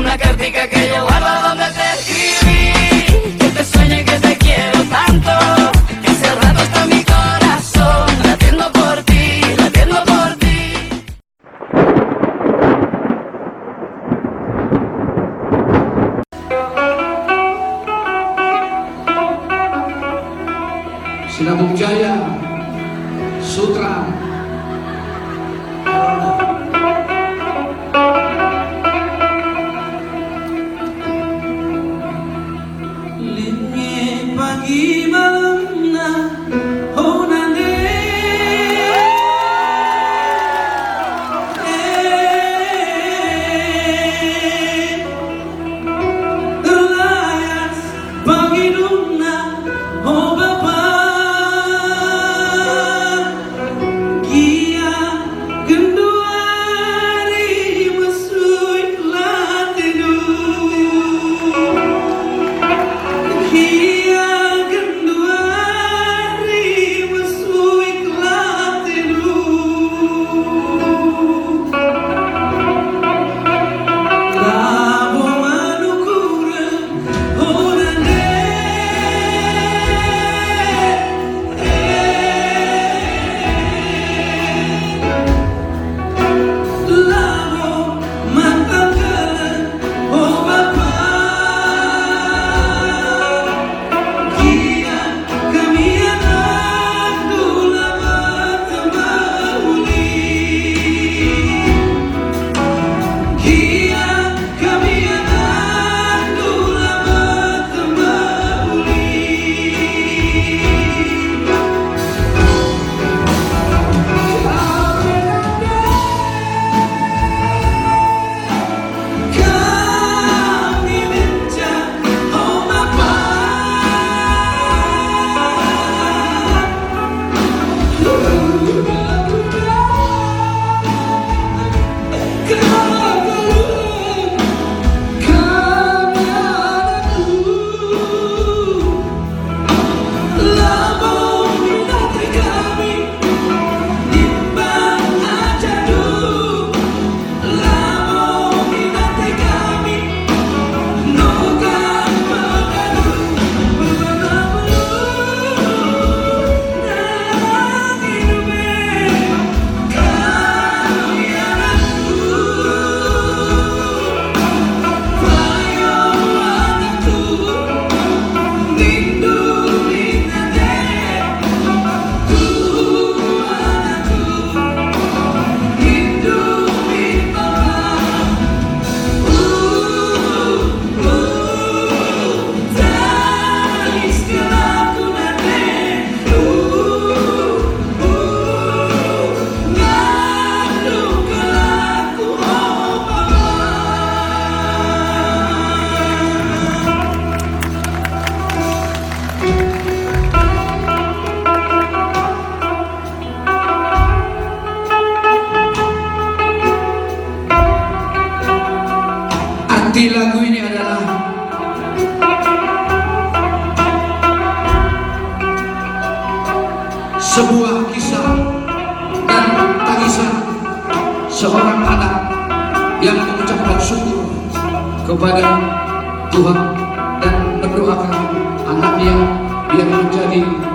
Una cartica que yo guardo donde se give He Arti lagu ini adalah sebuah kisah dan tangisan seorang anak yang mengucapkan syukur kepada Tuhan dan mendoakan anaknya yang menjadi